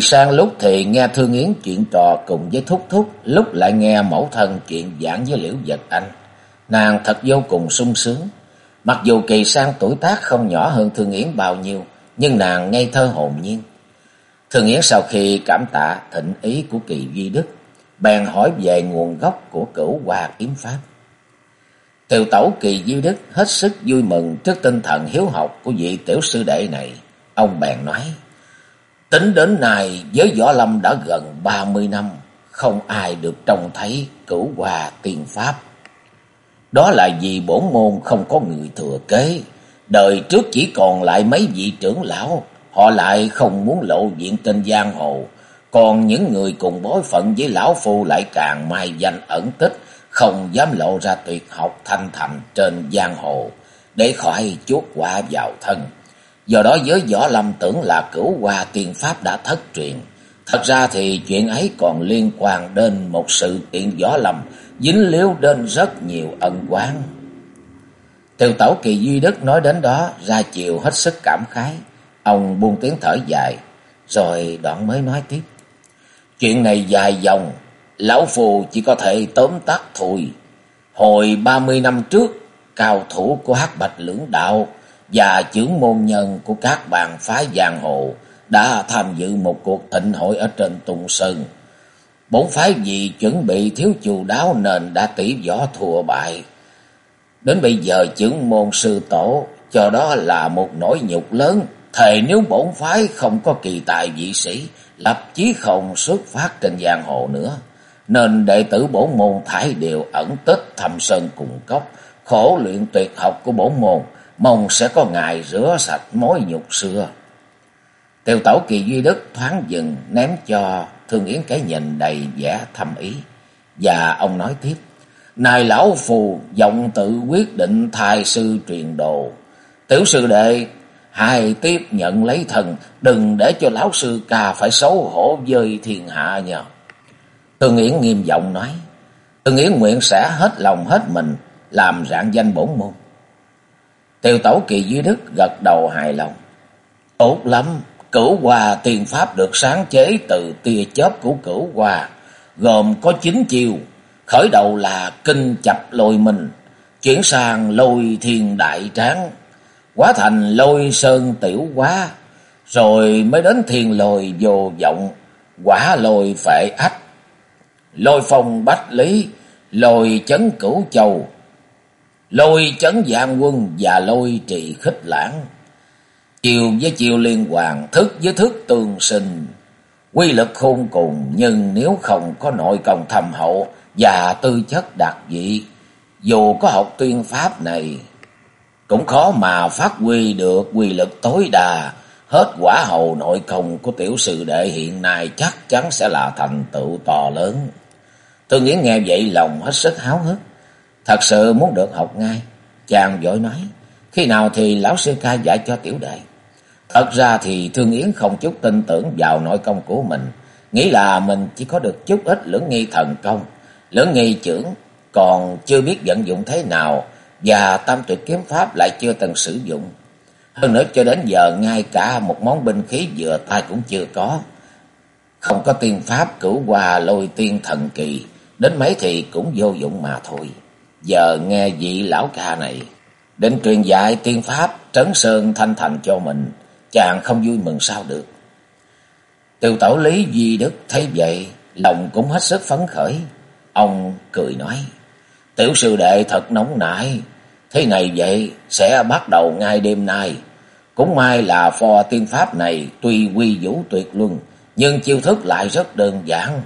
Kỳ sang lúc thì nghe Thương Yến chuyện trò cùng với Thúc Thúc, lúc lại nghe mẫu thân chuyện giảng với Liễu Vật Anh. Nàng thật vô cùng sung sướng. Mặc dù Kỳ sang tuổi tác không nhỏ hơn Thương Yến bao nhiêu, nhưng nàng ngây thơ hồn nhiên. Thương Yến sau khi cảm tạ thịnh ý của Kỳ Duy Đức, bèn hỏi về nguồn gốc của cửu hoa kiếm pháp. Tiểu tẩu Kỳ Duy Đức hết sức vui mừng trước tinh thần hiếu học của vị tiểu sư đệ này. Ông bèn nói, Tính đến nay với Võ Lâm đã gần ba mươi năm, không ai được trông thấy cửu hòa tiên pháp. Đó là vì bổn môn không có người thừa kế, đời trước chỉ còn lại mấy vị trưởng lão, họ lại không muốn lộ diện trên giang hồ, còn những người cùng bối phận với lão phu lại càng mai danh ẩn tích, không dám lộ ra tuyệt học thanh thành trên giang hồ, để khỏi chuốc quả vào thân. Do đó giới võ lâm tưởng là cửu hoa tiên pháp đã thất truyền. Thật ra thì chuyện ấy còn liên quan đến một sự kiện võ lâm dính liếu đến rất nhiều ân quán. Tiêu tẩu kỳ duy đức nói đến đó ra chiều hết sức cảm khái. Ông buông tiếng thở dài, rồi đoạn mới nói tiếp. Chuyện này dài dòng, lão phù chỉ có thể tóm tắt thôi. Hồi ba mươi năm trước, cao thủ của hắc bạch lưỡng đạo và trưởng môn nhân của các bàn phái giang hồ đã tham dự một cuộc thịnh hội ở trên Tùng Sơn. Bốn phái vì chuẩn bị thiếu chu đáo nên đã tỷ võ thua bại. Đến bây giờ trưởng môn sư tổ cho đó là một nỗi nhục lớn. Thề nếu bổn phái không có kỳ tài vị sĩ, lập chí không xuất phát trên giang hồ nữa. Nên đệ tử bổn môn thải đều ẩn tích thầm sơn cùng cốc, khổ luyện tuyệt học của bổn môn mong sẽ có ngày rửa sạch mối nhục xưa. Tiêu tẩu kỳ duy đức thoáng dừng ném cho Thương Yến cái nhìn đầy vẻ thâm ý. Và ông nói tiếp, Này lão phù giọng tự quyết định thai sư truyền đồ. Tiểu sư đệ, hai tiếp nhận lấy thần, đừng để cho lão sư ca phải xấu hổ với thiên hạ nhờ. Thương Yến nghiêm giọng nói, Thương Yến nguyện sẽ hết lòng hết mình, làm rạng danh bổn môn. Tiêu tẩu kỳ dưới đức gật đầu hài lòng. Tốt lắm, cửu hòa tiền pháp được sáng chế từ tia chớp của cửu hòa, gồm có chín chiều. Khởi đầu là kinh chập lôi mình, chuyển sang lôi thiên đại tráng, quá thành lôi sơn tiểu quá, rồi mới đến thiên lôi vô vọng, quả lôi phệ ách, lôi phong bách lý, lôi chấn cửu châu, lôi chấn giang quân và lôi trì khích lãng. Chiều với chiều liên hoàn, thức với thức tương sinh. Quy lực khôn cùng, nhưng nếu không có nội công thầm hậu và tư chất đặc dị, dù có học tuyên pháp này, cũng khó mà phát huy được quy lực tối đa. Hết quả hầu nội công của tiểu sư đệ hiện nay chắc chắn sẽ là thành tựu to lớn. Tôi nghĩ nghe vậy lòng hết sức háo hức. Thật sự muốn được học ngay. Chàng vội nói. Khi nào thì lão sư ca dạy cho tiểu đệ. Thật ra thì Thương Yến không chút tin tưởng vào nội công của mình. Nghĩ là mình chỉ có được chút ít lưỡng nghi thần công. Lưỡng nghi trưởng còn chưa biết vận dụng thế nào. Và tam tuyệt kiếm pháp lại chưa từng sử dụng. Hơn nữa cho đến giờ ngay cả một món binh khí vừa tay cũng chưa có. Không có tiên pháp cửu qua lôi tiên thần kỳ. Đến mấy thì cũng vô dụng mà thôi. Giờ nghe vị lão ca này định truyền dạy tiên pháp trấn sơn thanh thành cho mình, chàng không vui mừng sao được. Tiêu tẩu lý Duy Đức thấy vậy, lòng cũng hết sức phấn khởi. Ông cười nói, tiểu sư đệ thật nóng nảy, thế này vậy sẽ bắt đầu ngay đêm nay. Cũng may là phò tiên pháp này tuy quy vũ tuyệt luân, nhưng chiêu thức lại rất đơn giản.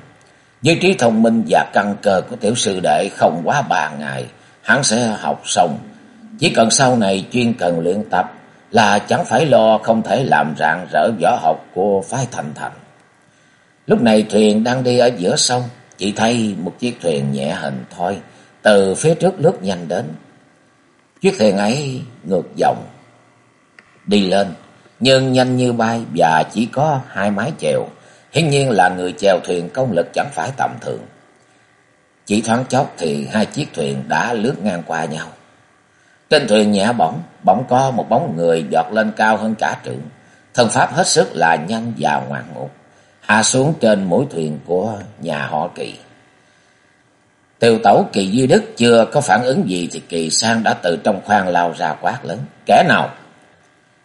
Với trí thông minh và căn cơ của tiểu sư đệ không quá ba ngày, hắn sẽ học xong. Chỉ cần sau này chuyên cần luyện tập là chẳng phải lo không thể làm rạng rỡ võ học của phái thành thành. Lúc này thuyền đang đi ở giữa sông, chỉ thấy một chiếc thuyền nhẹ hình thôi, từ phía trước lướt nhanh đến. Chiếc thuyền ấy ngược dòng, đi lên, nhưng nhanh như bay và chỉ có hai mái chèo. Hiển nhiên là người chèo thuyền công lực chẳng phải tầm thường. Chỉ thoáng chốc thì hai chiếc thuyền đã lướt ngang qua nhau. Trên thuyền nhẹ bỗng, bỗng có một bóng người giọt lên cao hơn cả trượng. Thân pháp hết sức là nhanh và ngoạn ngục, hạ xuống trên mũi thuyền của nhà họ Kỳ. Tiêu tẩu Kỳ Duy Đức chưa có phản ứng gì thì Kỳ Sang đã từ trong khoang lao ra quát lớn. Kẻ nào?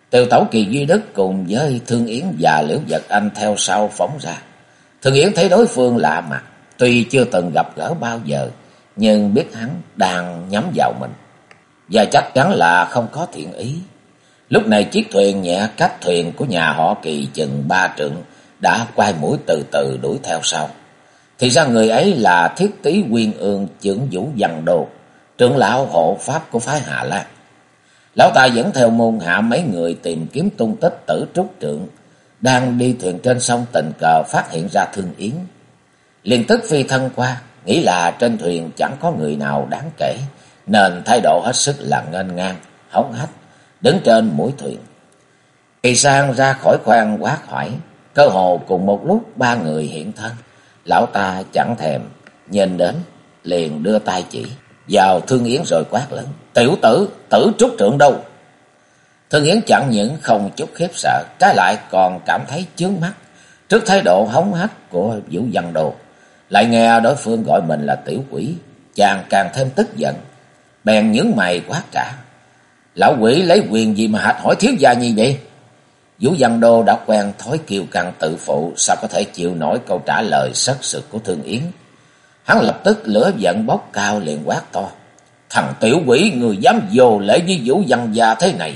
Tiêu tẩu Kỳ Duy Đức cùng với Thương Yến và Liễu Vật Anh theo sau phóng ra. Thương Yến thấy đối phương lạ mặt, tuy chưa từng gặp gỡ bao giờ, nhưng biết hắn đang nhắm vào mình và chắc chắn là không có thiện ý. Lúc này chiếc thuyền nhẹ cách thuyền của nhà họ Kỳ chừng ba trượng đã quay mũi từ từ đuổi theo sau. Thì ra người ấy là thiết tí quyên ương trưởng vũ văn đồ, trưởng lão hộ pháp của phái Hà Lan. Lão ta dẫn theo môn hạ mấy người tìm kiếm tung tích tử trúc trượng, đang đi thuyền trên sông tình cờ phát hiện ra thương yến. liền tức phi thân qua, nghĩ là trên thuyền chẳng có người nào đáng kể, nên thái độ hết sức là ngênh ngang, hống hách, đứng trên mũi thuyền. Kỳ sang ra khỏi khoang quát hỏi, cơ hồ cùng một lúc ba người hiện thân. Lão ta chẳng thèm, nhìn đến, liền đưa tay chỉ, vào Thương Yến rồi quát lớn. Tiểu tử, tử trúc trượng đâu? Thương Yến chẳng những không chút khiếp sợ, trái lại còn cảm thấy chướng mắt trước thái độ hống hách của Vũ Văn Đồ. Lại nghe đối phương gọi mình là tiểu quỷ, chàng càng thêm tức giận, bèn nhướng mày quát trả. Lão quỷ lấy quyền gì mà hạch hỏi thiếu gia như vậy? Vũ Văn Đô đã quen thói kiêu căng tự phụ, sao có thể chịu nổi câu trả lời sất sực của Thương Yến. Hắn lập tức lửa giận bốc cao liền quát to. Thằng tiểu quỷ, người dám vô lễ với Vũ Văn Gia thế này.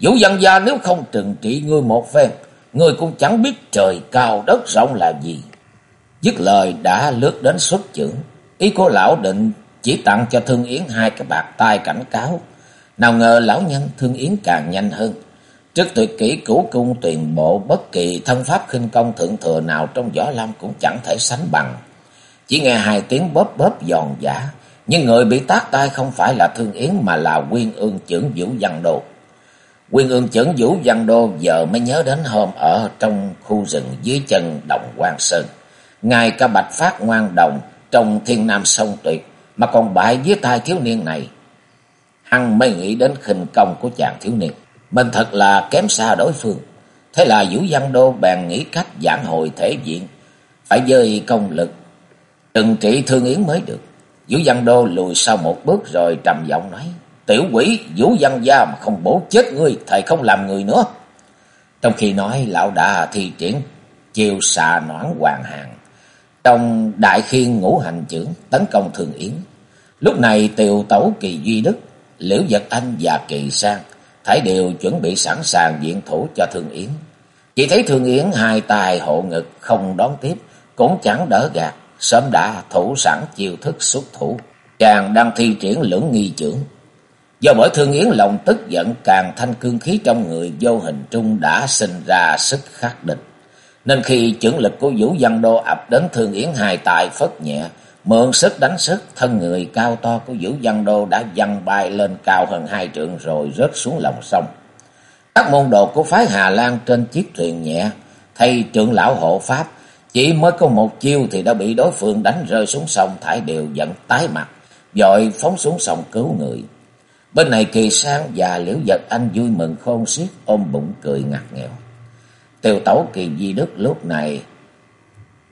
Vũ Văn Gia nếu không trừng trị ngươi một phen, ngươi cũng chẳng biết trời cao đất rộng là gì. Dứt lời đã lướt đến xuất trưởng. Ý của lão định chỉ tặng cho Thương Yến hai cái bạc tay cảnh cáo. Nào ngờ lão nhân Thương Yến càng nhanh hơn. Trước tuyệt kỹ cửu cung tuyển bộ bất kỳ thân pháp khinh công thượng thừa nào trong võ lâm cũng chẳng thể sánh bằng. Chỉ nghe hai tiếng bóp bóp giòn giả, nhưng người bị tác tay không phải là Thương Yến mà là Quyên Ương trưởng Vũ Văn Đô. Quyên Ương trưởng Vũ Văn Đô giờ mới nhớ đến hôm ở trong khu rừng dưới chân đồng Quan Sơn. Ngài ca bạch phát ngoan đồng trong thiên nam sông tuyệt mà còn bại dưới tay thiếu niên này. Hằng mới nghĩ đến khinh công của chàng thiếu niên. Mình thật là kém xa đối phương. Thế là Vũ Văn Đô bèn nghĩ cách giảng hồi thể diện. Phải dơi công lực. Trừng trị thương yến mới được. Vũ Văn Đô lùi sau một bước rồi trầm giọng nói. Tiểu quỷ Vũ Văn Gia mà không bổ chết ngươi. Thầy không làm người nữa. Trong khi nói lão đã thi triển chiều xà noãn hoàng hàng. Trong đại khiên ngũ hành trưởng tấn công Thường Yến. Lúc này tiều tấu kỳ duy đức, liễu vật anh và kỳ sang thái đều chuẩn bị sẵn sàng diện thủ cho Thương Yến. Chỉ thấy Thương Yến hai tài hộ ngực không đón tiếp, cũng chẳng đỡ gạt, sớm đã thủ sẵn chiêu thức xuất thủ. Chàng đang thi triển lưỡng nghi trưởng. Do bởi Thương Yến lòng tức giận càng thanh cương khí trong người vô hình trung đã sinh ra sức khắc địch. Nên khi trưởng lực của Vũ Văn Đô ập đến Thương Yến hài tài phất nhẹ, Mượn sức đánh sức, thân người cao to của Vũ Văn Đô đã văng bay lên cao hơn hai trượng rồi rớt xuống lòng sông. Các môn đồ của phái Hà Lan trên chiếc thuyền nhẹ, thay trưởng lão hộ pháp, chỉ mới có một chiêu thì đã bị đối phương đánh rơi xuống sông thải đều giận tái mặt, dội phóng xuống sông cứu người. Bên này kỳ sang và liễu giật anh vui mừng khôn xiết ôm bụng cười ngặt nghèo. Tiêu tẩu kỳ di đức lúc này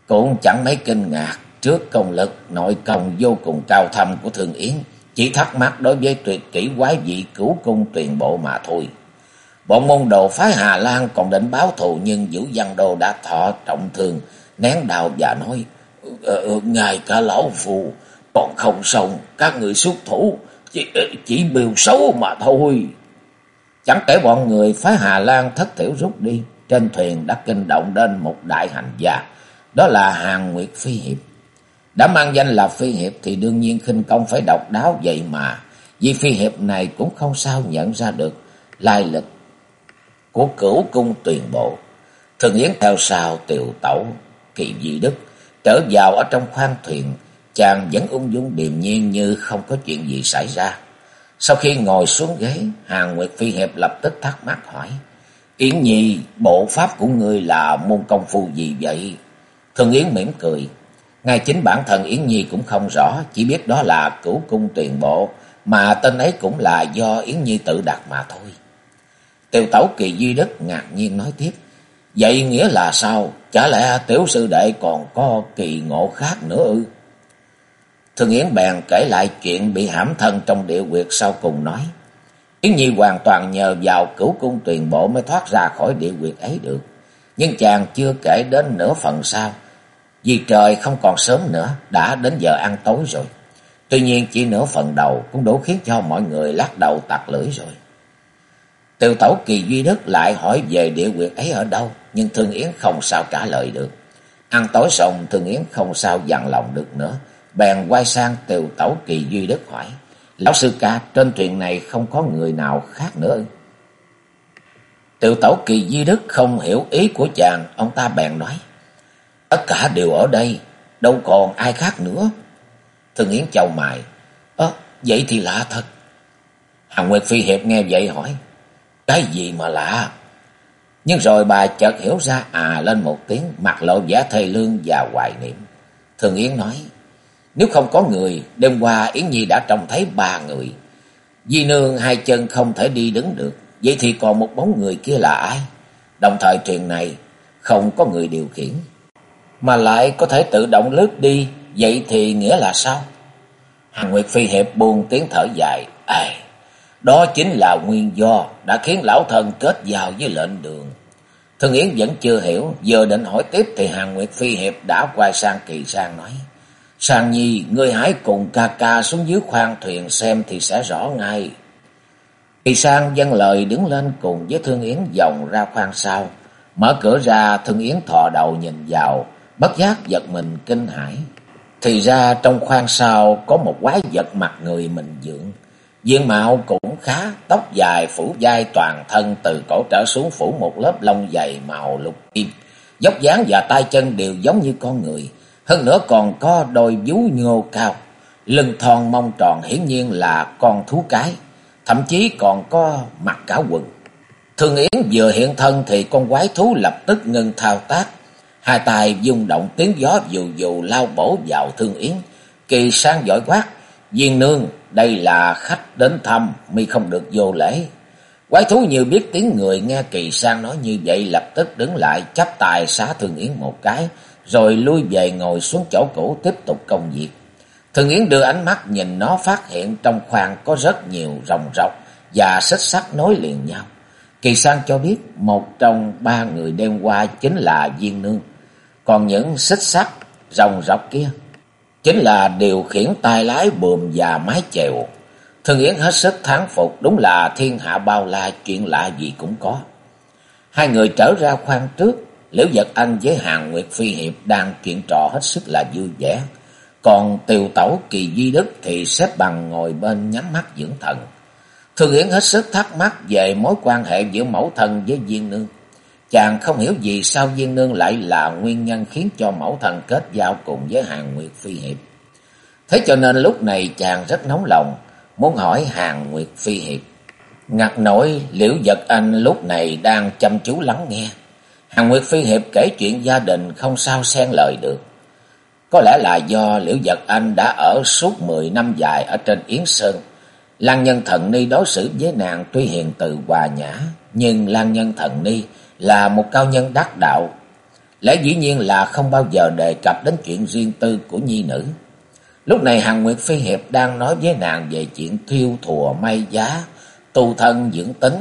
cũng chẳng mấy kinh ngạc trước công lực nội công vô cùng cao thâm của Thường Yến, chỉ thắc mắc đối với tuyệt kỹ quái dị cứu cung tuyển bộ mà thôi. Bọn môn đồ phái Hà Lan còn định báo thù nhưng Vũ Văn Đô đã thọ trọng thương, nén đào và nói, ờ, ờ, Ngài cả lão phù, còn không xong, các người xuất thủ, chỉ, ờ, chỉ biểu xấu mà thôi. Chẳng kể bọn người phái Hà Lan thất thiểu rút đi, trên thuyền đã kinh động đến một đại hành gia, đó là Hàng Nguyệt Phi Hiệp. Đã mang danh là phi hiệp thì đương nhiên khinh công phải độc đáo vậy mà. Vì phi hiệp này cũng không sao nhận ra được lai lịch của cửu cung tuyền bộ. Thường Yến theo sau tiểu tẩu kỳ di đức trở vào ở trong khoang thuyền, chàng vẫn ung dung điềm nhiên như không có chuyện gì xảy ra. Sau khi ngồi xuống ghế, Hàng Nguyệt Phi Hiệp lập tức thắc mắc hỏi. Yến Nhi, bộ pháp của ngươi là môn công phu gì vậy? Thường Yến mỉm cười. Ngay chính bản thân Yến Nhi cũng không rõ, chỉ biết đó là cửu cung tiền bộ, mà tên ấy cũng là do Yến Nhi tự đặt mà thôi. Tiêu tẩu kỳ duy đức ngạc nhiên nói tiếp. Vậy nghĩa là sao? Chả lẽ tiểu sư đệ còn có kỳ ngộ khác nữa ư? Thường Yến bèn kể lại chuyện bị hãm thân trong địa quyệt sau cùng nói. Yến Nhi hoàn toàn nhờ vào cửu cung tuyền bộ mới thoát ra khỏi địa quyệt ấy được. Nhưng chàng chưa kể đến nửa phần sau. Vì trời không còn sớm nữa, đã đến giờ ăn tối rồi. Tuy nhiên chỉ nửa phần đầu cũng đủ khiến cho mọi người lắc đầu tặc lưỡi rồi. Tiêu tẩu kỳ duy đức lại hỏi về địa quyệt ấy ở đâu, nhưng Thương Yến không sao trả lời được. Ăn tối xong, Thương Yến không sao dặn lòng được nữa. Bèn quay sang tiêu tẩu kỳ duy đức hỏi. Lão sư ca, trên thuyền này không có người nào khác nữa. Tiêu tẩu kỳ duy đức không hiểu ý của chàng, ông ta bèn nói. Tất cả đều ở đây, đâu còn ai khác nữa. Thương Yến chầu mài. Ơ, vậy thì lạ thật. Hàng Nguyệt Phi Hiệp nghe vậy hỏi. Cái gì mà lạ? Nhưng rồi bà chợt hiểu ra à lên một tiếng, mặt lộ vẻ thê lương và hoài niệm. Thường Yến nói, nếu không có người, đêm qua Yến Nhi đã trông thấy ba người. Di nương hai chân không thể đi đứng được, vậy thì còn một bóng người kia là ai? Đồng thời truyền này không có người điều khiển, mà lại có thể tự động lướt đi, vậy thì nghĩa là sao? Hàng Nguyệt Phi Hiệp buồn tiếng thở dài, ai... Đó chính là nguyên do đã khiến lão thần kết giao với lệnh đường. Thương Yến vẫn chưa hiểu, giờ định hỏi tiếp thì Hàng Nguyệt Phi Hiệp đã quay sang Kỳ Sang nói. Sang Nhi, ngươi hãy cùng ca ca xuống dưới khoang thuyền xem thì sẽ rõ ngay. Kỳ Sang dâng lời đứng lên cùng với Thương Yến dòng ra khoang sau. Mở cửa ra, Thương Yến thò đầu nhìn vào, bất giác giật mình kinh hãi. Thì ra trong khoang sau có một quái vật mặt người mình dưỡng. Diện mạo cũng khá, tóc dài phủ vai toàn thân từ cổ trở xuống phủ một lớp lông dày màu lục kim. Dốc dáng và tay chân đều giống như con người, hơn nữa còn có đôi vú nhô cao, lưng thon mông tròn hiển nhiên là con thú cái, thậm chí còn có mặt cả quần. Thương Yến vừa hiện thân thì con quái thú lập tức ngừng thao tác, hai tay dung động tiếng gió dù dù lao bổ vào Thương Yến, kỳ sang giỏi quát, Viên nương, đây là khách đến thăm, mi không được vô lễ. Quái thú như biết tiếng người nghe kỳ sang nói như vậy lập tức đứng lại chắp tài xá Thường Yến một cái, rồi lui về ngồi xuống chỗ cũ tiếp tục công việc. Thường Yến đưa ánh mắt nhìn nó phát hiện trong khoang có rất nhiều rồng rọc và xích sắt nối liền nhau. Kỳ sang cho biết một trong ba người đêm qua chính là Viên Nương, còn những xích sắt rồng rọc kia chính là điều khiển tay lái buồm và mái chèo. Thương Yến hết sức thán phục, đúng là thiên hạ bao la, chuyện lạ gì cũng có. Hai người trở ra khoang trước, Liễu Giật Anh với Hàng Nguyệt Phi Hiệp đang chuyện trò hết sức là vui vẻ. Còn tiều tẩu kỳ duy đức thì xếp bằng ngồi bên nhắm mắt dưỡng thần. Thương Yến hết sức thắc mắc về mối quan hệ giữa mẫu thân với viên nương. Chàng không hiểu gì sao viên nương lại là nguyên nhân khiến cho mẫu thần kết giao cùng với hàng Nguyệt Phi Hiệp. Thế cho nên lúc này chàng rất nóng lòng, muốn hỏi hàng Nguyệt Phi Hiệp. Ngặt nổi liễu giật anh lúc này đang chăm chú lắng nghe. Hàng Nguyệt Phi Hiệp kể chuyện gia đình không sao xen lời được. Có lẽ là do liễu giật anh đã ở suốt mười năm dài ở trên Yến Sơn. Lan nhân thần ni đối xử với nàng tuy hiền từ hòa nhã, nhưng Lan nhân thần ni là một cao nhân đắc đạo. Lẽ dĩ nhiên là không bao giờ đề cập đến chuyện riêng tư của nhi nữ. Lúc này hàng Nguyệt Phi Hiệp đang nói với nàng về chuyện thiêu thùa may giá, tu thân dưỡng tính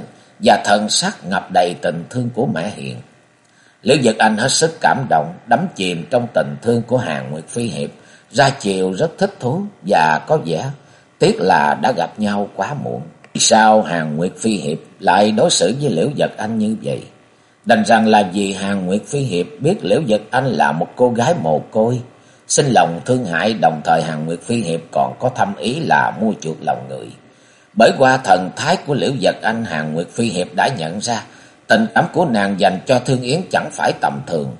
và thần sắc ngập đầy tình thương của mẹ hiền. Liễu Giật Anh hết sức cảm động, đắm chìm trong tình thương của Hàng Nguyệt Phi Hiệp, ra chiều rất thích thú và có vẻ tiếc là đã gặp nhau quá muộn. Vì sao Hàng Nguyệt Phi Hiệp lại đối xử với Liễu Giật Anh như vậy? Đành rằng là vì Hàng Nguyệt Phi Hiệp biết Liễu Giật Anh là một cô gái mồ côi, sinh lòng thương hại đồng thời Hàng Nguyệt Phi Hiệp còn có thâm ý là mua chuộc lòng người. Bởi qua thần thái của Liễu Giật Anh Hàng Nguyệt Phi Hiệp đã nhận ra tình cảm của nàng dành cho Thương Yến chẳng phải tầm thường.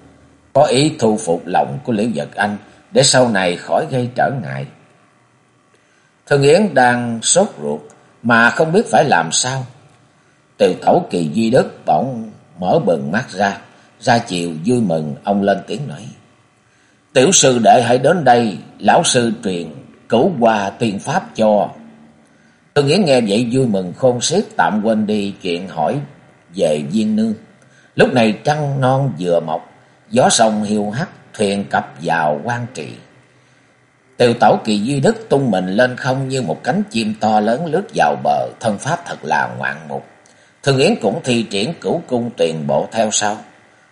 Có ý thu phục lòng của Liễu Giật Anh để sau này khỏi gây trở ngại. Thương Yến đang sốt ruột mà không biết phải làm sao. Từ tẩu kỳ duy đức bỗng mở bừng mắt ra, ra chiều vui mừng, ông lên tiếng nói. Tiểu sư đệ hãy đến đây, lão sư truyền, cửu hòa tiền pháp cho. Tôi nghĩ nghe vậy vui mừng khôn xiết tạm quên đi chuyện hỏi về viên nương. Lúc này trăng non vừa mọc, gió sông hiu hắt, thuyền cập vào quan trị. Tiêu tẩu kỳ duy đức tung mình lên không như một cánh chim to lớn lướt vào bờ, thân pháp thật là ngoạn mục. Thường Yến cũng thi triển cửu cung tiền bộ theo sau.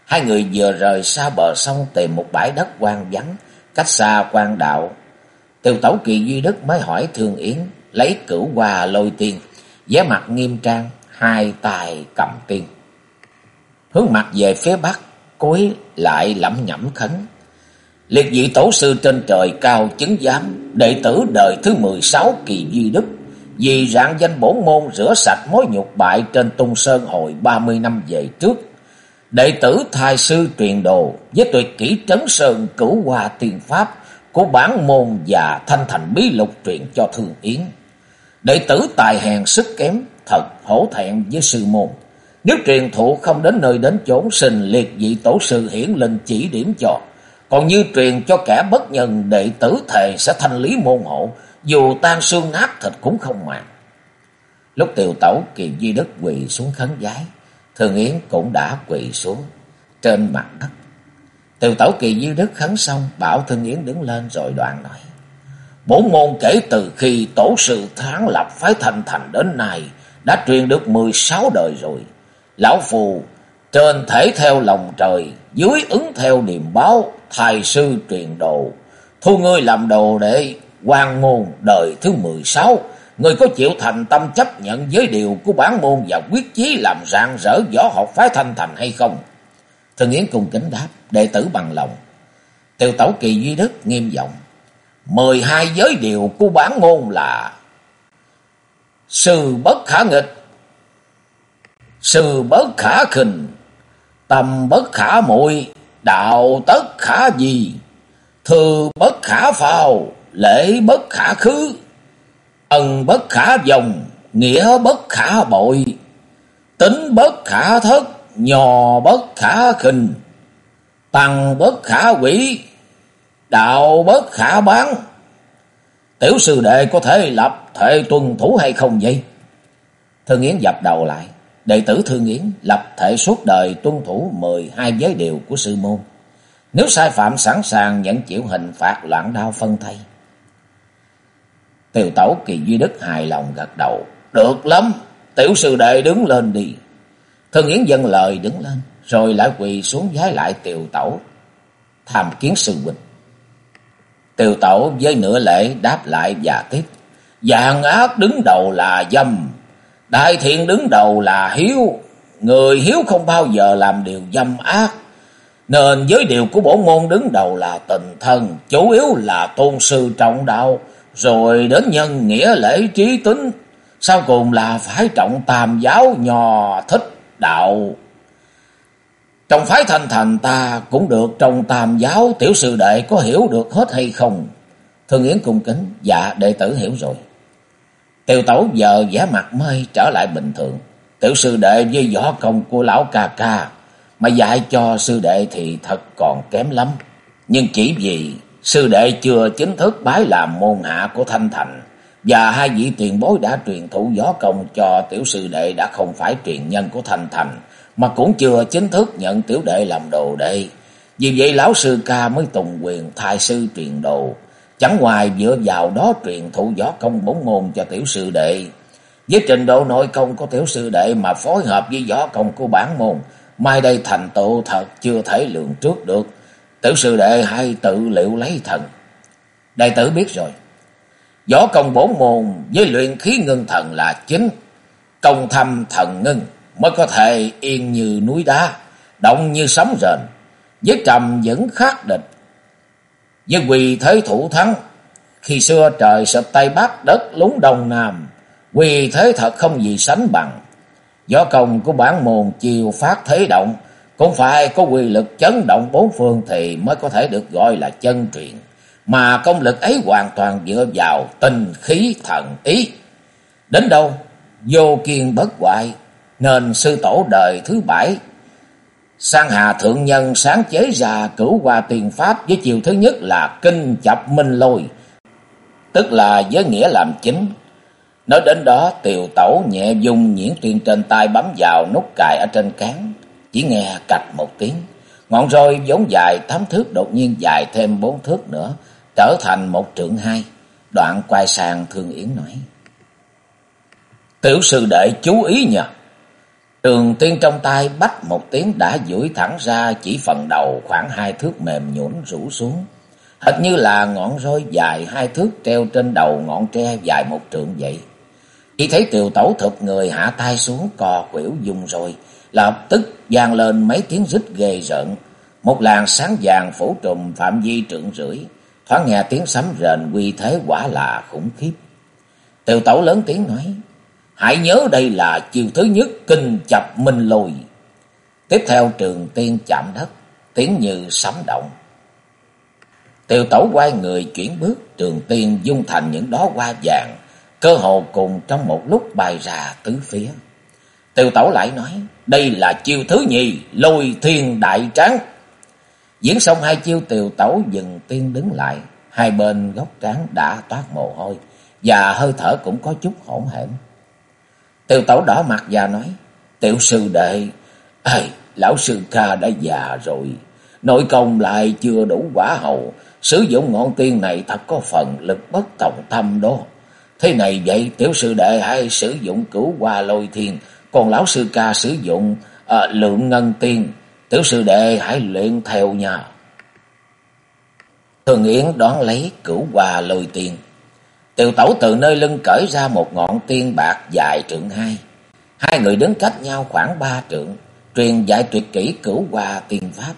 Hai người vừa rời xa bờ sông tìm một bãi đất quan vắng, cách xa quan đạo. Tiêu tẩu kỳ duy đức mới hỏi Thường Yến, lấy cửu hoa lôi tiên, vẻ mặt nghiêm trang, hai tay cầm tiên. Hướng mặt về phía bắc, cúi lại lẩm nhẩm khấn. Liệt vị tổ sư trên trời cao chứng giám, đệ tử đời thứ mười sáu kỳ duy đức, vì rạng danh bổn môn rửa sạch mối nhục bại trên tung sơn hồi ba mươi năm về trước. Đệ tử thai sư truyền đồ với tuyệt kỹ trấn sơn cửu hoa tiên pháp của bản môn và thanh thành bí lục truyền cho Thương Yến. Đệ tử tài hèn sức kém, thật hổ thẹn với sư môn. Nếu truyền thụ không đến nơi đến chốn sinh liệt vị tổ sư hiển linh chỉ điểm cho. Còn như truyền cho kẻ bất nhân đệ tử thề sẽ thanh lý môn hộ, dù tan xương nát thịt cũng không màng. Lúc tiểu tẩu kỳ duy đức quỳ xuống khấn giái, Thường Yến cũng đã quỳ xuống trên mặt đất. Tiểu tẩu kỳ duy đức khấn xong, bảo Thường Yến đứng lên rồi đoạn nói. Bổn môn kể từ khi tổ sư tháng lập phái thành thành đến nay đã truyền được mười sáu đời rồi. Lão Phù trên thể theo lòng trời, dưới ứng theo niềm báo, thầy sư truyền đồ. Thu ngươi làm đồ để quan môn đời thứ mười sáu Người có chịu thành tâm chấp nhận giới điều của bản môn và quyết chí làm rạng rỡ võ học phái thanh thành hay không? Thường Yến cùng kính đáp, đệ tử bằng lòng. Tiêu tẩu kỳ duy đức nghiêm giọng mười hai giới điều của bản môn là Sư bất khả nghịch, Sư bất khả khình, Tâm bất khả muội Đạo tất khả gì, Thư bất khả phào, Lễ bất khả khứ, Ân bất khả dòng, Nghĩa bất khả bội, Tính bất khả thất, Nhò bất khả khình, Tăng bất khả quỷ, đạo bất khả bán. Tiểu sư đệ có thể lập thể tuân thủ hay không vậy? Thương Yến dập đầu lại. Đệ tử Thương Yến lập thể suốt đời tuân thủ mười hai giới điều của sư môn. Nếu sai phạm sẵn sàng nhận chịu hình phạt loạn đao phân thay. Tiểu tẩu kỳ duy đức hài lòng gật đầu. Được lắm, tiểu sư đệ đứng lên đi. Thương Yến dân lời đứng lên, rồi lại quỳ xuống giái lại tiểu tẩu. Tham kiến sư huynh. Tiểu tẩu với nửa lễ đáp lại và tiếp. Dạng ác đứng đầu là dâm. Đại thiện đứng đầu là hiếu. Người hiếu không bao giờ làm điều dâm ác. Nên với điều của bổ môn đứng đầu là tình thân. Chủ yếu là tôn sư trọng đạo. Rồi đến nhân nghĩa lễ trí tính. Sau cùng là phải trọng tam giáo nhò thích đạo trong phái thanh thành ta cũng được trong tam giáo tiểu sư đệ có hiểu được hết hay không? Thương Yến cung kính, dạ đệ tử hiểu rồi. Tiêu tẩu giờ vẻ mặt mới trở lại bình thường. Tiểu sư đệ với võ công của lão ca ca mà dạy cho sư đệ thì thật còn kém lắm. Nhưng chỉ vì sư đệ chưa chính thức bái làm môn hạ của Thanh Thành và hai vị tiền bối đã truyền thụ gió công cho tiểu sư đệ đã không phải truyền nhân của Thanh Thành mà cũng chưa chính thức nhận tiểu đệ làm đồ đệ. Vì vậy lão sư ca mới tùng quyền thai sư truyền đồ, chẳng ngoài dựa vào đó truyền thụ võ công bốn môn cho tiểu sư đệ. Với trình độ nội công của tiểu sư đệ mà phối hợp với võ công của bản môn, mai đây thành tựu thật chưa thể lượng trước được. Tiểu sư đệ hay tự liệu lấy thần. Đại tử biết rồi. Võ công bổn môn với luyện khí ngưng thần là chính. Công thâm thần ngưng mới có thể yên như núi đá, động như sóng rền, với trầm vẫn khắc địch. Với quỳ thế thủ thắng, khi xưa trời sập Tây Bắc đất lúng Đông Nam, Quỳ thế thật không gì sánh bằng. võ công của bản môn chiều phát thế động, cũng phải có quy lực chấn động bốn phương thì mới có thể được gọi là chân truyền. Mà công lực ấy hoàn toàn dựa vào tình khí thần ý. Đến đâu, vô kiên bất hoại, nên sư tổ đời thứ bảy Sang Hà Thượng Nhân sáng chế ra cửu hòa tiền pháp với chiều thứ nhất là kinh chập minh lôi, tức là với nghĩa làm chính. Nói đến đó, tiều tẩu nhẹ dùng nhuyễn tiền trên tay bấm vào nút cài ở trên cán, chỉ nghe cạch một tiếng. Ngọn roi vốn dài tám thước đột nhiên dài thêm bốn thước nữa, trở thành một trượng hai. Đoạn quay sang Thương Yến nói. Tiểu sư đệ chú ý nhờ. Trường tiên trong tay bách một tiếng đã duỗi thẳng ra chỉ phần đầu khoảng hai thước mềm nhũn rủ xuống. Hệt như là ngọn roi dài hai thước treo trên đầu ngọn tre dài một trượng vậy. Chỉ thấy tiểu tẩu thực người hạ tay xuống cò quỷu dùng rồi, lập tức vang lên mấy tiếng rít ghê rợn. Một làn sáng vàng phủ trùm phạm vi trượng rưỡi, thoáng nghe tiếng sấm rền quy thế quả là khủng khiếp. tiêu tẩu lớn tiếng nói, hãy nhớ đây là chiều thứ nhất kinh chập minh lùi. Tiếp theo trường tiên chạm đất, tiếng như sấm động. tiêu tẩu quay người chuyển bước, trường tiên dung thành những đó hoa vàng, cơ hồ cùng trong một lúc bay ra tứ phía. Tiêu Tẩu lại nói, đây là chiêu thứ nhì, lôi thiên đại tráng. Diễn xong hai chiêu tiều Tẩu dừng tiên đứng lại, hai bên góc trán đã toát mồ hôi, và hơi thở cũng có chút hỗn hển. Tiều Tẩu đỏ mặt và nói, tiểu sư đệ, ê, lão sư ca đã già rồi, nội công lại chưa đủ quả hậu, sử dụng ngọn tiên này thật có phần lực bất tòng tâm đó. Thế này vậy, tiểu sư đệ hãy sử dụng cửu hoa lôi thiên, còn lão sư ca sử dụng à, lượng ngân tiên. Tiểu sư đệ hãy luyện theo nha. Thường Yến đón lấy cửu hòa lôi tiền Tiểu tẩu từ nơi lưng cởi ra một ngọn tiên bạc dài trượng hai. Hai người đứng cách nhau khoảng ba trượng, truyền dạy tuyệt kỹ cửu hòa tiên pháp.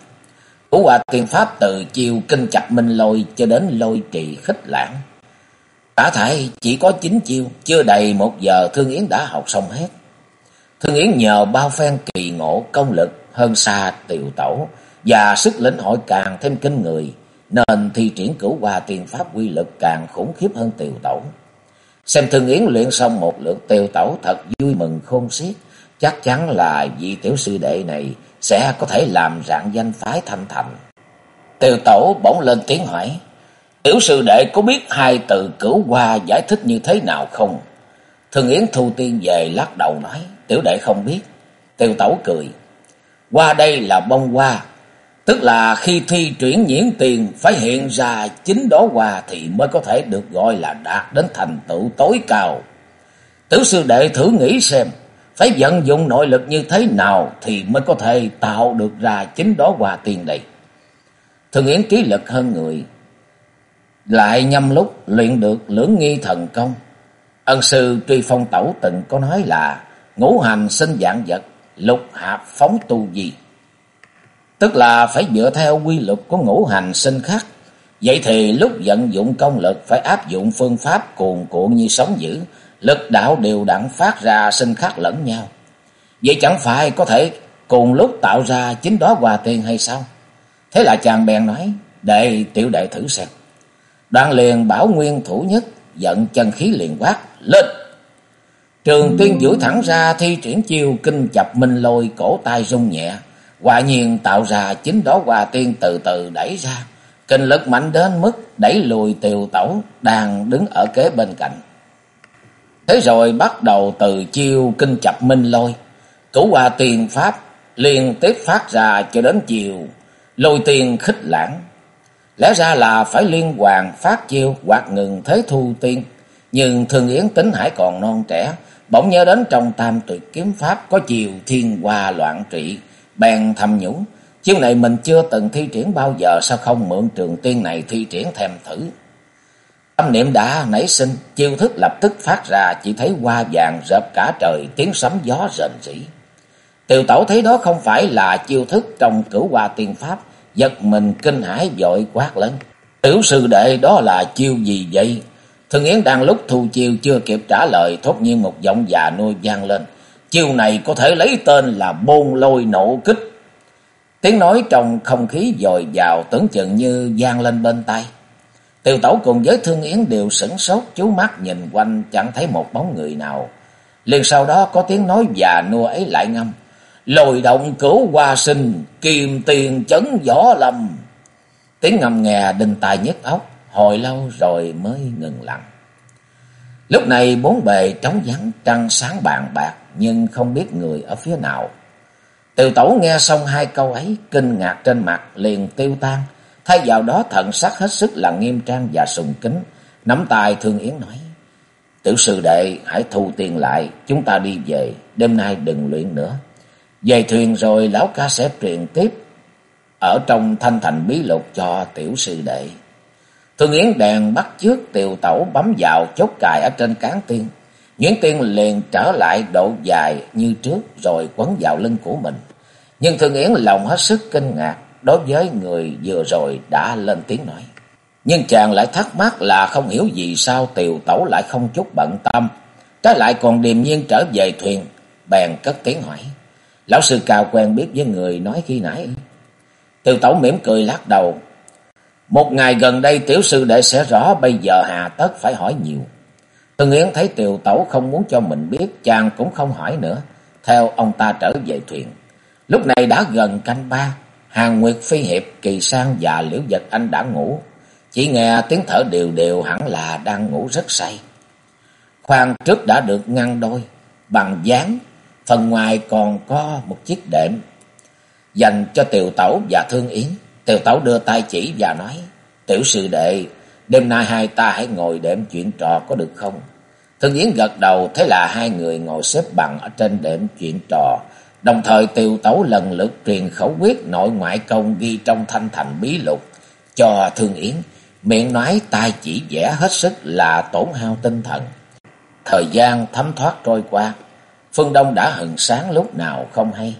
Cửu hòa tiên pháp từ chiều kinh chặt minh lôi cho đến lôi trì khích lãng Cả thải chỉ có chín chiêu, chưa đầy một giờ Thương Yến đã học xong hết. Thương Yến nhờ bao phen kỳ ngộ công lực hơn xa tiểu tẩu và sức lĩnh hội càng thêm kinh người, nên thi triển cửu hòa tiền pháp quy lực càng khủng khiếp hơn tiểu tẩu. Xem Thương Yến luyện xong một lượt tiểu tẩu thật vui mừng khôn xiết, chắc chắn là vị tiểu sư đệ này sẽ có thể làm rạng danh phái thanh thành. Tiểu tẩu bỗng lên tiếng hỏi, Tiểu sư đệ có biết hai từ cửu hoa giải thích như thế nào không? Thương Yến Thu Tiên về lắc đầu nói, tiểu đệ không biết. Tiêu tẩu cười, qua đây là bông hoa, tức là khi thi chuyển nhiễn tiền phải hiện ra chính đó hoa thì mới có thể được gọi là đạt đến thành tựu tối cao. Tiểu sư đệ thử nghĩ xem, phải vận dụng nội lực như thế nào thì mới có thể tạo được ra chính đó hoa tiền đây. Thường Yến trí lực hơn người, lại nhâm lúc luyện được lưỡng nghi thần công. Ân sư Truy Phong Tẩu từng có nói là ngũ hành sinh dạng vật, lục hạp phóng tu gì. Tức là phải dựa theo quy luật của ngũ hành sinh khắc. Vậy thì lúc vận dụng công lực phải áp dụng phương pháp cuồn cuộn như sóng dữ, lực đạo đều đặn phát ra sinh khắc lẫn nhau. Vậy chẳng phải có thể cùng lúc tạo ra chính đó hòa tiền hay sao? Thế là chàng bèn nói, đệ tiểu đệ thử xem. Đoạn liền bảo nguyên thủ nhất, giận chân khí liền quát, lên! Trường tiên duỗi thẳng ra thi triển chiêu kinh chập minh lôi cổ tay rung nhẹ, quả nhiên tạo ra chính đó hòa tiên từ từ đẩy ra. Kinh lực mạnh đến mức đẩy lùi tiều tẩu đang đứng ở kế bên cạnh. Thế rồi bắt đầu từ chiêu kinh chập minh lôi, cửu hòa tiền pháp liên tiếp phát ra cho đến chiều lôi tiền khích lãng Lẽ ra là phải liên hoàn phát chiêu hoặc ngừng thế thu tiên. Nhưng Thường Yến tính hải còn non trẻ, bỗng nhớ đến trong tam tuyệt kiếm pháp có chiều thiên hoa loạn trị, bèn thầm nhủ. Chiêu này mình chưa từng thi triển bao giờ sao không mượn trường tiên này thi triển thêm thử. Tâm niệm đã nảy sinh, chiêu thức lập tức phát ra, chỉ thấy hoa vàng rợp cả trời, tiếng sấm gió rền rỉ. Tiêu tẩu thấy đó không phải là chiêu thức trong cửu hoa tiên pháp, giật mình kinh hãi vội quát lên. Tiểu sư đệ đó là chiêu gì vậy? Thường Yến đang lúc thu chiêu chưa kịp trả lời, thốt nhiên một giọng già nuôi vang lên. Chiêu này có thể lấy tên là bôn lôi nổ kích. Tiếng nói trong không khí dồi dào tưởng chừng như vang lên bên tay. Tiêu tẩu cùng với Thương Yến đều sửng sốt chú mắt nhìn quanh chẳng thấy một bóng người nào. liền sau đó có tiếng nói già nua ấy lại ngâm. Lồi động cửu hoa sinh, kiềm tiền chấn gió lâm. Tiếng ngầm nghe đình tài nhức óc, hồi lâu rồi mới ngừng lặng. Lúc này bốn bề trống vắng, trăng sáng bàn bạc, nhưng không biết người ở phía nào. Tiêu tẩu nghe xong hai câu ấy, kinh ngạc trên mặt liền tiêu tan. Thay vào đó thận sắc hết sức là nghiêm trang và sùng kính. Nắm tay Thương Yến nói. Tiểu sư đệ hãy thu tiền lại, chúng ta đi về, đêm nay đừng luyện nữa. Về thuyền rồi lão ca sẽ truyền tiếp ở trong thanh thành bí lục cho tiểu sư đệ. Thương Yến đèn bắt trước tiều tẩu bấm vào chốt cài ở trên cán tiên. Nguyễn Tiên liền trở lại độ dài như trước rồi quấn vào lưng của mình. Nhưng Thương Yến lòng hết sức kinh ngạc đối với người vừa rồi đã lên tiếng nói. Nhưng chàng lại thắc mắc là không hiểu vì sao tiều tẩu lại không chút bận tâm. Trái lại còn điềm nhiên trở về thuyền, bèn cất tiếng hỏi. Lão sư cao quen biết với người nói khi nãy. Tiều tẩu mỉm cười lắc đầu. Một ngày gần đây tiểu sư đệ sẽ rõ bây giờ hà tất phải hỏi nhiều. thương Yến thấy tiểu tẩu không muốn cho mình biết, chàng cũng không hỏi nữa. Theo ông ta trở về thuyền. Lúc này đã gần canh ba, Hàng Nguyệt Phi Hiệp, Kỳ Sang và Liễu Vật Anh đã ngủ. Chỉ nghe tiếng thở đều đều hẳn là đang ngủ rất say. Khoang trước đã được ngăn đôi, bằng dáng, phần ngoài còn có một chiếc đệm dành cho tiểu Tẩu và Thương Yến. Tiểu Tẩu đưa tay chỉ và nói, Tiểu sư đệ, đêm nay hai ta hãy ngồi đệm chuyện trò có được không? Thương Yến gật đầu, thế là hai người ngồi xếp bằng ở trên đệm chuyện trò. Đồng thời Tiểu Tẩu lần lượt truyền khẩu quyết nội ngoại công ghi trong thanh thành bí lục cho Thương Yến. Miệng nói tay chỉ vẽ hết sức là tổn hao tinh thần. Thời gian thấm thoát trôi qua, phương đông đã hừng sáng lúc nào không hay.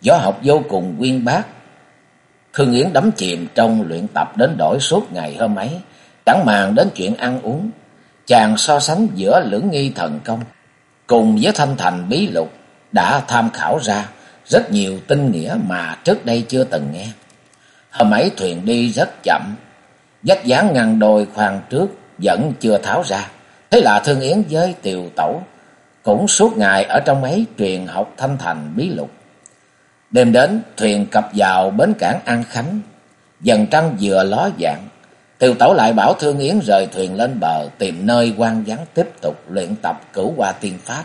Gió học vô cùng quyên bác. Thương Yến đắm chìm trong luyện tập đến đổi suốt ngày hôm ấy, chẳng màng đến chuyện ăn uống. Chàng so sánh giữa lưỡng nghi thần công, cùng với thanh thành bí lục, đã tham khảo ra rất nhiều tinh nghĩa mà trước đây chưa từng nghe. Hôm ấy thuyền đi rất chậm, dắt dáng ngăn đôi khoang trước vẫn chưa tháo ra. Thế là Thương Yến với Tiều Tẩu cũng suốt ngày ở trong ấy truyền học thanh thành bí lục. Đêm đến, thuyền cập vào bến cảng An Khánh, dần trăng vừa ló dạng. tiêu Tẩu lại bảo Thương Yến rời thuyền lên bờ, tìm nơi quan vắng tiếp tục luyện tập cửu hoa tiên pháp.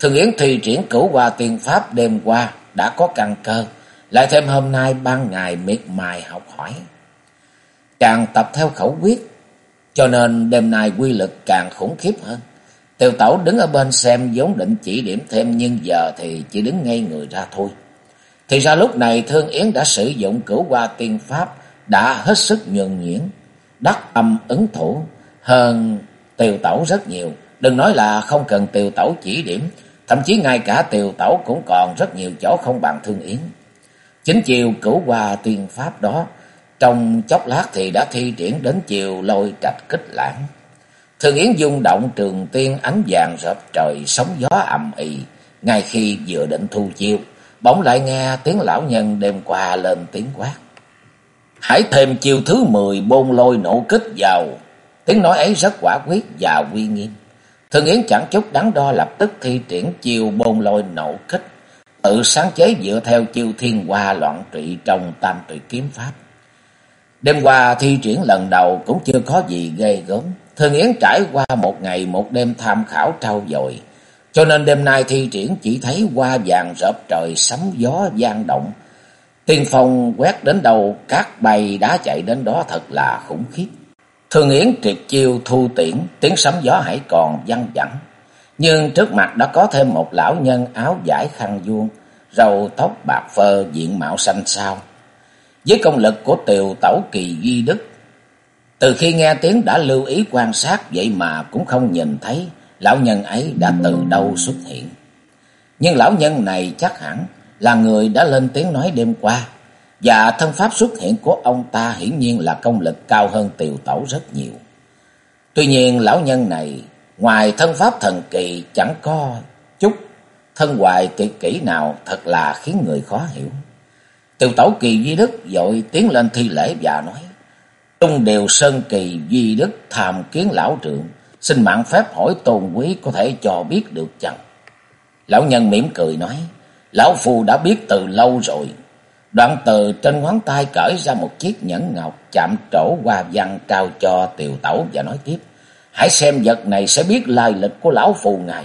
Thương Yến thi triển cửu hoa tiên pháp đêm qua đã có căn cơ, lại thêm hôm nay ban ngày miệt mài học hỏi. càng tập theo khẩu quyết, cho nên đêm nay quy lực càng khủng khiếp hơn. Tiêu tẩu đứng ở bên xem vốn định chỉ điểm thêm nhưng giờ thì chỉ đứng ngay người ra thôi. Thì ra lúc này Thương Yến đã sử dụng cửu hoa tiên pháp đã hết sức nhường nhuyễn, đắc âm ứng thủ hơn tiêu tẩu rất nhiều. Đừng nói là không cần tiêu tẩu chỉ điểm, thậm chí ngay cả tiêu tẩu cũng còn rất nhiều chỗ không bằng Thương Yến. Chính chiều cửu hoa tiên pháp đó, trong chốc lát thì đã thi triển đến chiều lôi trạch kích lãng. Thương Yến dung động trường tiên ánh vàng rợp trời, sóng gió ầm ĩ, ngay khi vừa định thu chiêu, bỗng lại nghe tiếng lão nhân đêm qua lên tiếng quát. Hãy thêm chiêu thứ mười bôn lôi nổ kích vào. Tiếng nói ấy rất quả quyết và uy nghiêm. Thương Yến chẳng chút đắn đo lập tức thi triển chiêu bôn lôi nổ kích, tự sáng chế dựa theo chiêu thiên hoa loạn trị trong tam tuyệt kiếm pháp. Đêm qua thi triển lần đầu cũng chưa có gì ghê gớm. Thương Yến trải qua một ngày một đêm tham khảo trao dồi. Cho nên đêm nay thi triển chỉ thấy hoa vàng rợp trời sấm gió gian động. Tiên phong quét đến đâu cát bay đá chạy đến đó thật là khủng khiếp. thường Yến triệt chiêu thu tiễn, tiếng sấm gió hãy còn văng vẳng. Nhưng trước mặt đã có thêm một lão nhân áo vải khăn vuông, râu tóc bạc phơ, diện mạo xanh xao. Với công lực của tiều tẩu kỳ duy đức, từ khi nghe tiếng đã lưu ý quan sát vậy mà cũng không nhìn thấy lão nhân ấy đã từ đâu xuất hiện. Nhưng lão nhân này chắc hẳn là người đã lên tiếng nói đêm qua. Và thân pháp xuất hiện của ông ta hiển nhiên là công lực cao hơn tiểu tẩu rất nhiều. Tuy nhiên lão nhân này ngoài thân pháp thần kỳ chẳng có chút thân hoài tuyệt kỹ nào thật là khiến người khó hiểu. tiểu tẩu kỳ Duy Đức dội tiến lên thi lễ và nói. Trung đều Sơn Kỳ Duy Đức tham kiến lão trưởng, xin mạng phép hỏi tôn quý có thể cho biết được chăng? Lão nhân mỉm cười nói, lão phu đã biết từ lâu rồi. Đoạn từ trên ngón tay cởi ra một chiếc nhẫn ngọc chạm trổ qua văn trao cho tiều tẩu và nói tiếp. Hãy xem vật này sẽ biết lai lịch của lão phù ngài.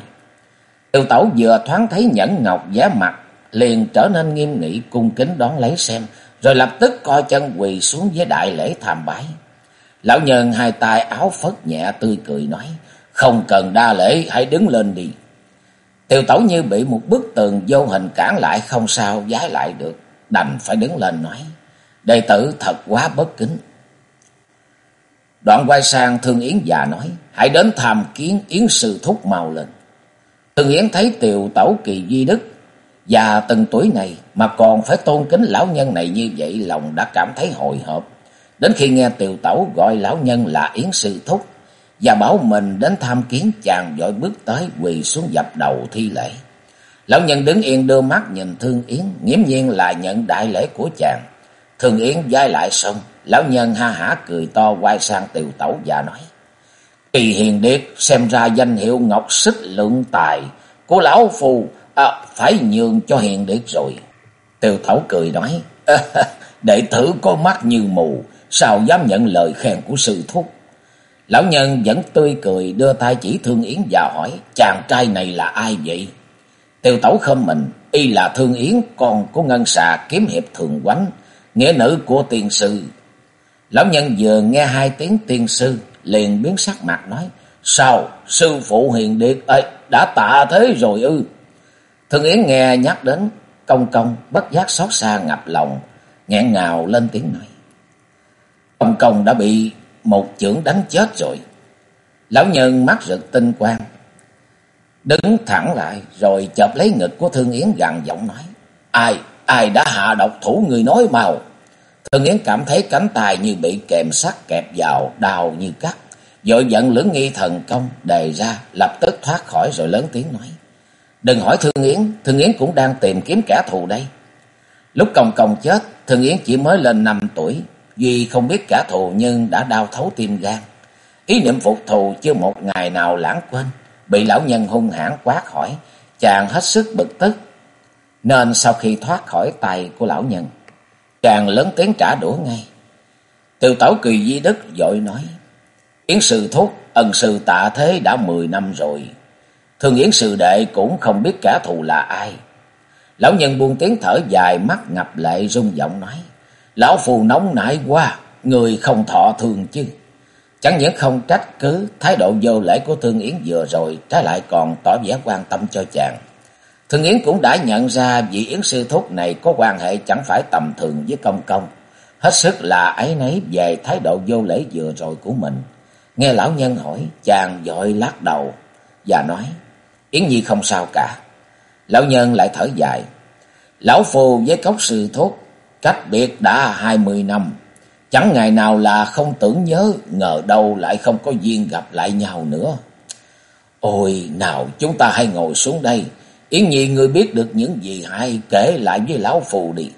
Tiều tẩu vừa thoáng thấy nhẫn ngọc giá mặt, liền trở nên nghiêm nghị cung kính đón lấy xem, rồi lập tức co chân quỳ xuống với đại lễ tham bái. Lão nhân hai tay áo phất nhẹ tươi cười nói, không cần đa lễ, hãy đứng lên đi. tiểu tẩu như bị một bức tường vô hình cản lại không sao giái lại được, đành phải đứng lên nói, đệ tử thật quá bất kính. Đoạn quay sang Thương Yến già nói, hãy đến tham kiến Yến sư thúc mau lên. Thương Yến thấy tiều tẩu kỳ duy đức già từng tuổi này mà còn phải tôn kính lão nhân này như vậy lòng đã cảm thấy hồi hộp. Đến khi nghe tiều tẩu gọi lão nhân là Yến sư thúc và bảo mình đến tham kiến chàng dội bước tới quỳ xuống dập đầu thi lễ. Lão nhân đứng yên đưa mắt nhìn Thương Yến, nghiễm nhiên là nhận đại lễ của chàng. Thương Yến dai lại xong, lão nhân ha hả cười to quay sang tiều tẩu và nói. Kỳ hiền điệt xem ra danh hiệu ngọc xích lượng tài của lão phù à, phải nhường cho hiền điệt rồi. Tiều tẩu cười nói, đệ tử có mắt như mù, sao dám nhận lời khen của sư thúc. Lão nhân vẫn tươi cười đưa tay chỉ Thương Yến và hỏi, chàng trai này là ai vậy? Tiêu tẩu khâm mình, y là Thương Yến, con của Ngân xà kiếm hiệp thường quánh, nghĩa nữ của tiên sư. Lão nhân vừa nghe hai tiếng tiên sư, liền biến sắc mặt nói, sao sư phụ hiền điệt ấy đã tạ thế rồi ư? Thương Yến nghe nhắc đến công công, bất giác xót xa ngập lòng, nghẹn ngào lên tiếng nói. Công công đã bị một chưởng đánh chết rồi. Lão nhân mắt rực tinh quang, đứng thẳng lại rồi chợp lấy ngực của Thương Yến gằn giọng nói. Ai, ai đã hạ độc thủ người nói màu. Thương Yến cảm thấy cánh tay như bị kèm sắt kẹp vào, đào như cắt. Dội giận lưỡng nghi thần công đề ra, lập tức thoát khỏi rồi lớn tiếng nói. Đừng hỏi Thương Yến, Thương Yến cũng đang tìm kiếm kẻ thù đây. Lúc công công chết, Thương Yến chỉ mới lên 5 tuổi, Duy không biết trả thù nhưng đã đau thấu tim gan. Ý niệm phục thù chưa một ngày nào lãng quên, bị lão nhân hung hãn quát hỏi, chàng hết sức bực tức. Nên sau khi thoát khỏi tay của lão nhân, chàng lớn tiếng trả đũa ngay. Từ tẩu kỳ di đức dội nói, Yến sư thúc, ân sư tạ thế đã mười năm rồi. Thường Yến sư đệ cũng không biết kẻ thù là ai. Lão nhân buông tiếng thở dài mắt ngập lệ rung giọng nói. Lão phù nóng nảy quá, người không thọ thường chứ. Chẳng những không trách cứ thái độ vô lễ của Thương Yến vừa rồi, trái lại còn tỏ vẻ quan tâm cho chàng. Thương Yến cũng đã nhận ra vị Yến sư thúc này có quan hệ chẳng phải tầm thường với công công. Hết sức là ấy nấy về thái độ vô lễ vừa rồi của mình. Nghe lão nhân hỏi, chàng dội lắc đầu và nói, Yến Nhi không sao cả. Lão nhân lại thở dài, Lão phù với cốc sư thúc, cách biệt đã hai mươi năm. Chẳng ngày nào là không tưởng nhớ, ngờ đâu lại không có duyên gặp lại nhau nữa. Ôi, nào chúng ta hãy ngồi xuống đây. Yến Nhi ngươi biết được những gì hay kể lại với Lão Phù đi.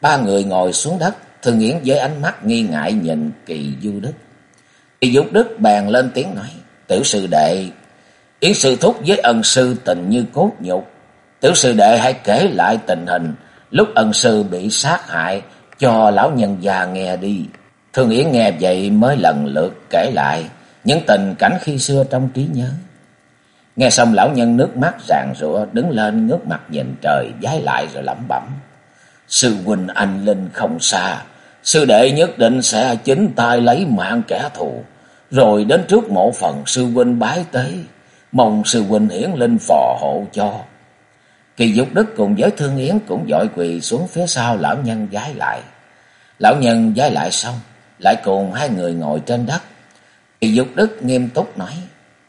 Ba người ngồi xuống đất, Thường Yến với ánh mắt nghi ngại nhìn Kỳ Du Đức. Kỳ Du Đức bèn lên tiếng nói, tiểu sư đệ, Yến sư thúc với ân sư tình như cốt nhục. Tiểu sư đệ hãy kể lại tình hình lúc ân sư bị sát hại cho lão nhân già nghe đi. Thương Yến nghe vậy mới lần lượt kể lại những tình cảnh khi xưa trong trí nhớ. Nghe xong lão nhân nước mắt ràng rụa đứng lên ngước mặt nhìn trời giái lại rồi lẩm bẩm. Sư huynh anh linh không xa, sư đệ nhất định sẽ chính tay lấy mạng kẻ thù, rồi đến trước mộ phần sư huynh bái tế, mong sư huynh hiển linh phò hộ cho. Kỳ dục đức cùng với thương yến cũng dội quỳ xuống phía sau lão nhân giái lại. Lão nhân giái lại xong, lại cùng hai người ngồi trên đất. Kỳ dục đức nghiêm túc nói,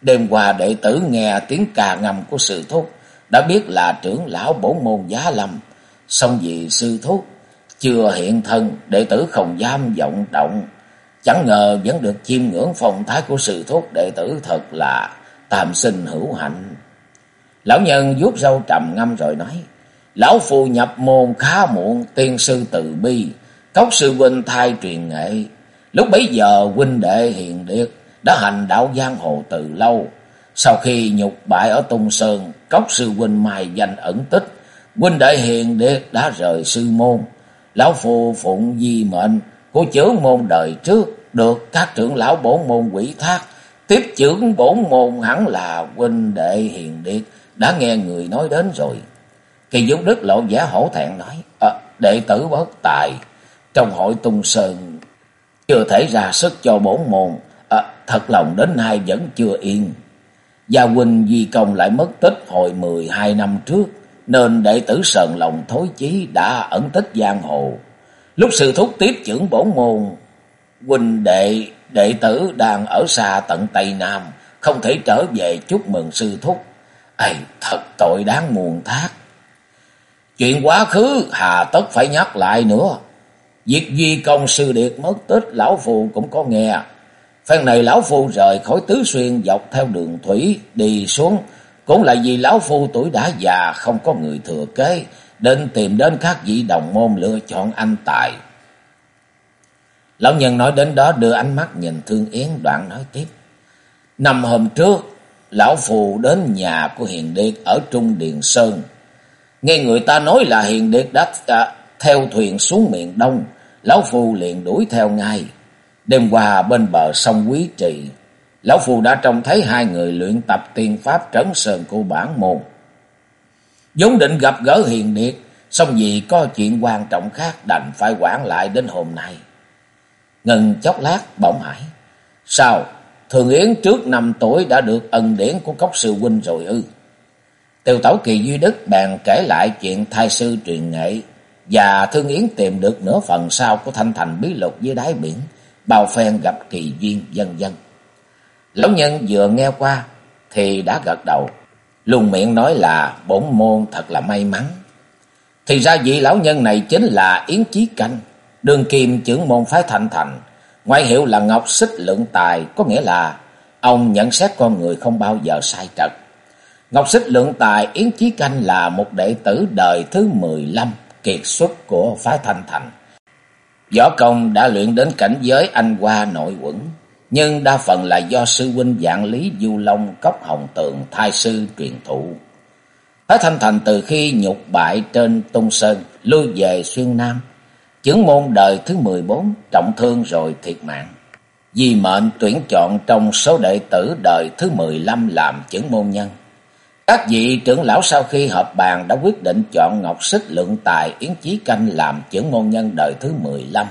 đêm qua đệ tử nghe tiếng cà ngầm của sư thúc, đã biết là trưởng lão bổn môn giá lầm song vì sư thúc chưa hiện thân, đệ tử không dám vọng động, Chẳng ngờ vẫn được chiêm ngưỡng phong thái của sư thúc đệ tử thật là tam sinh hữu hạnh. Lão nhân vuốt râu trầm ngâm rồi nói, Lão Phu nhập môn khá muộn, tiên sư từ bi, cốc sư huynh thai truyền nghệ. Lúc bấy giờ huynh đệ hiền điệt đã hành đạo giang hồ từ lâu. Sau khi nhục bại ở Tung Sơn, cốc sư huynh mai danh ẩn tích, huynh đệ hiền điệt đã rời sư môn. Lão Phu phụng di mệnh của trưởng môn đời trước, được các trưởng lão bổn môn quỷ thác. Tiếp trưởng bổn môn hẳn là huynh đệ hiền điệt, đã nghe người nói đến rồi. Kỳ Dũng Đức lộ giả hổ thẹn nói, à, đệ tử bất tài, trong hội tung sơn, chưa thể ra sức cho bổn môn, à, thật lòng đến nay vẫn chưa yên. Gia huynh Di Công lại mất tích hồi mười hai năm trước, nên đệ tử sờn lòng thối chí đã ẩn tích giang hồ. Lúc sự thúc tiếp trưởng bổn môn, huynh đệ đệ tử đang ở xa tận Tây Nam, không thể trở về chúc mừng sư thúc. Ây, thật tội đáng muôn thác. Chuyện quá khứ hà tất phải nhắc lại nữa. Việc duy công sư điệt mất tích lão phù cũng có nghe. Phen này lão phu rời khỏi tứ xuyên dọc theo đường thủy đi xuống. Cũng là vì lão phu tuổi đã già không có người thừa kế. nên tìm đến các vị đồng môn lựa chọn anh tài. Lão nhân nói đến đó đưa ánh mắt nhìn Thương Yến đoạn nói tiếp. Năm hôm trước, lão phù đến nhà của Hiền Điệt ở Trung Điền Sơn. Nghe người ta nói là Hiền Điệt đã à, theo thuyền xuống miền Đông, lão phù liền đuổi theo ngay. Đêm qua bên bờ sông Quý Trì, lão phù đã trông thấy hai người luyện tập tiên pháp trấn sơn của bản môn. vốn định gặp gỡ Hiền Điệt, xong vì có chuyện quan trọng khác đành phải quản lại đến hôm nay. Ngừng chốc lát bỗng hỏi. Sao? Thường Yến trước năm tuổi đã được ân điển của cốc sư huynh rồi ư. Tiêu Tẩu Kỳ Duy Đức bàn kể lại chuyện thai sư truyền nghệ và Thương Yến tìm được nửa phần sau của thanh thành bí lục dưới đáy biển, bao phen gặp kỳ duyên dân dân. Lão nhân vừa nghe qua thì đã gật đầu, luôn miệng nói là bổn môn thật là may mắn. Thì ra vị lão nhân này chính là Yến Chí Canh, đường kim trưởng môn phái Thanh Thành, ngoại hiệu là Ngọc Xích Lượng Tài, có nghĩa là ông nhận xét con người không bao giờ sai trật. Ngọc Xích Lượng Tài Yến Chí Canh là một đệ tử đời thứ 15 kiệt xuất của phái Thanh Thành. Võ công đã luyện đến cảnh giới anh qua nội quẩn, nhưng đa phần là do sư huynh dạng lý Du Long Cốc Hồng Tường thai sư truyền thụ. Phái Thanh Thành từ khi nhục bại trên Tung Sơn, lưu về Xuyên Nam, Chưởng môn đời thứ 14 trọng thương rồi thiệt mạng. Vì mệnh tuyển chọn trong số đệ tử đời thứ 15 làm chưởng môn nhân. Các vị trưởng lão sau khi họp bàn đã quyết định chọn Ngọc Xích Lượng Tài Yến Chí Canh làm chưởng môn nhân đời thứ 15.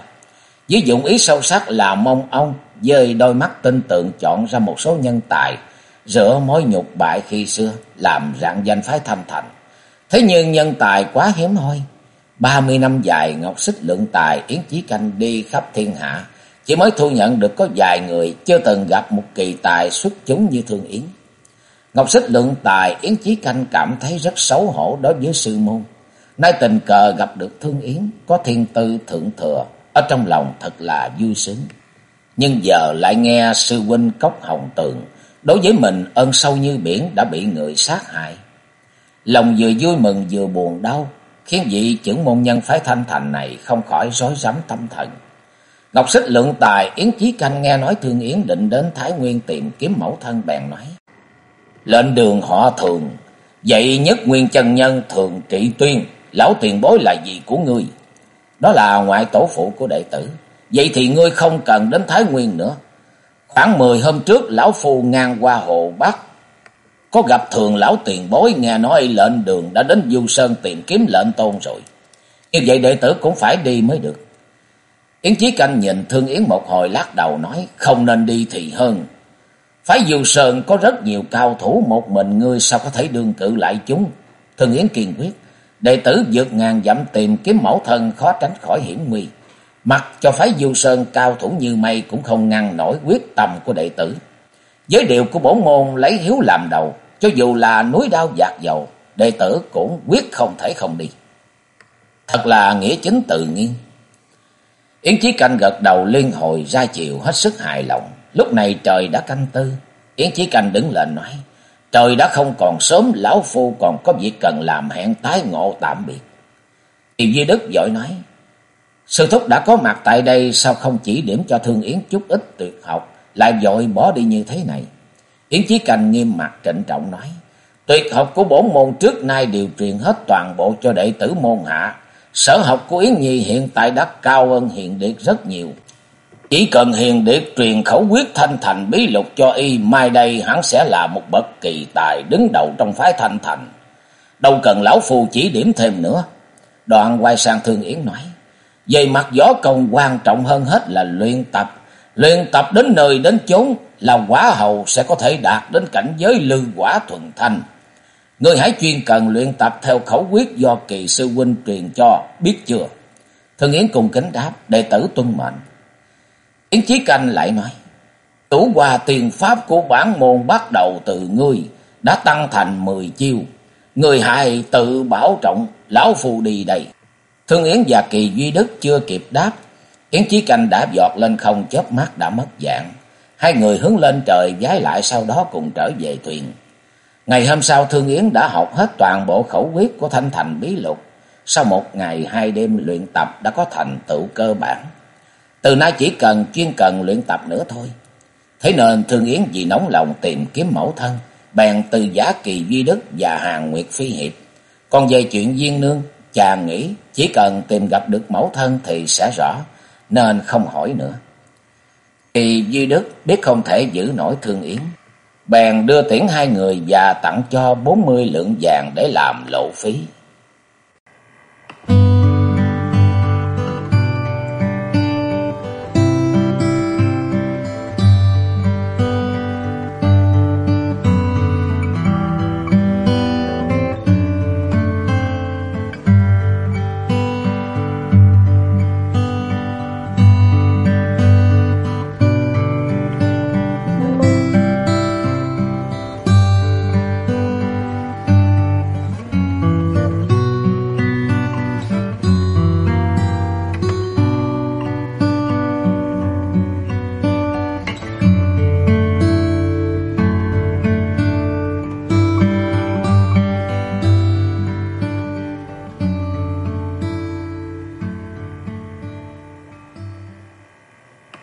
Với dụng ý sâu sắc là mong ông dơi đôi mắt tin tưởng chọn ra một số nhân tài, rửa mối nhục bại khi xưa, làm rạng danh phái thanh thành. Thế nhưng nhân tài quá hiếm hoi, ba mươi năm dài Ngọc Xích lượng tài Yến Chí Canh đi khắp thiên hạ, chỉ mới thu nhận được có vài người chưa từng gặp một kỳ tài xuất chúng như Thương Yến. Ngọc Xích lượng tài Yến Chí Canh cảm thấy rất xấu hổ đối với sư môn. Nay tình cờ gặp được Thương Yến có thiên tư thượng thừa, ở trong lòng thật là vui sướng. Nhưng giờ lại nghe sư huynh Cốc Hồng Tường, đối với mình ơn sâu như biển đã bị người sát hại. Lòng vừa vui mừng vừa buồn đau, khiến vị trưởng môn nhân phái thanh thành này không khỏi rối rắm tâm thần. Ngọc Xích lượng tài Yến Chí Canh nghe nói Thương Yến định đến Thái Nguyên tìm kiếm mẫu thân bèn nói. Lên đường họ thường, vậy nhất nguyên chân nhân thường trị tuyên, lão tiền bối là gì của ngươi? Đó là ngoại tổ phụ của đệ tử. Vậy thì ngươi không cần đến Thái Nguyên nữa. Khoảng mười hôm trước lão phu ngang qua hồ Bắc có gặp thường lão tiền bối nghe nói lệnh đường đã đến Du Sơn tìm kiếm lệnh tôn rồi. Như vậy đệ tử cũng phải đi mới được. Yến Chí Canh nhìn Thương Yến một hồi lát đầu nói không nên đi thì hơn. Phái Du Sơn có rất nhiều cao thủ một mình ngươi sao có thể đương cự lại chúng. Thương Yến kiên quyết. Đệ tử vượt ngàn dặm tìm kiếm mẫu thân khó tránh khỏi hiểm nguy. Mặc cho phái Du Sơn cao thủ như mây cũng không ngăn nổi quyết tâm của đệ tử. Giới điều của bổn môn lấy hiếu làm đầu, cho dù là núi đao dạt dầu, đệ tử cũng quyết không thể không đi. Thật là nghĩa chính tự nhiên. Yến Chí Canh gật đầu liên hồi ra chiều hết sức hài lòng. Lúc này trời đã canh tư. Yến Chí Canh đứng lên nói. Trời đã không còn sớm, lão phu còn có việc cần làm hẹn tái ngộ tạm biệt. Kỳ Duy Đức giỏi nói. Sư thúc đã có mặt tại đây sao không chỉ điểm cho Thương Yến chút ít tuyệt học, lại dội bỏ đi như thế này. Yến Chí Canh nghiêm mặt trịnh trọng nói. Tuyệt học của bổn môn trước nay đều truyền hết toàn bộ cho đệ tử môn hạ. Sở học của Yến Nhi hiện tại đã cao hơn Hiền Điệt rất nhiều. Chỉ cần Hiền Điệt truyền khẩu quyết thanh thành bí lục cho y, mai đây hắn sẽ là một bậc kỳ tài đứng đầu trong phái thanh thành. Đâu cần lão phù chỉ điểm thêm nữa. Đoạn quay sang Thương Yến nói. Về mặt võ công quan trọng hơn hết là luyện tập. Luyện tập đến nơi đến chốn lòng quả hầu sẽ có thể đạt đến cảnh giới lư quả thuần thanh. Người hãy chuyên cần luyện tập theo khẩu quyết do kỳ sư huynh truyền cho, biết chưa? Thương Yến cùng kính đáp, đệ tử tuân mệnh. Yến Chí Canh lại nói, Tủ hòa tiền pháp của bản môn bắt đầu từ ngươi, đã tăng thành mười chiêu. Người hại tự bảo trọng, lão phù đi đầy. Thương Yến và Kỳ Duy Đức chưa kịp đáp, Yến Chí Canh đã giọt lên không chớp mắt đã mất dạng. Hai người hướng lên trời giái lại sau đó cùng trở về thuyền. Ngày hôm sau Thương Yến đã học hết toàn bộ khẩu quyết của Thanh Thành Bí Lục. Sau một ngày hai đêm luyện tập đã có thành tựu cơ bản. Từ nay chỉ cần chuyên cần luyện tập nữa thôi. Thế nên Thương Yến vì nóng lòng tìm kiếm mẫu thân, bèn từ giá kỳ Duy Đức và Hàng Nguyệt Phi Hiệp. Còn về chuyện Duyên Nương, chàng nghĩ chỉ cần tìm gặp được mẫu thân thì sẽ rõ, nên không hỏi nữa thì Duy Đức biết không thể giữ nổi Thương Yến, bèn đưa tiễn hai người và tặng cho bốn mươi lượng vàng để làm lộ phí.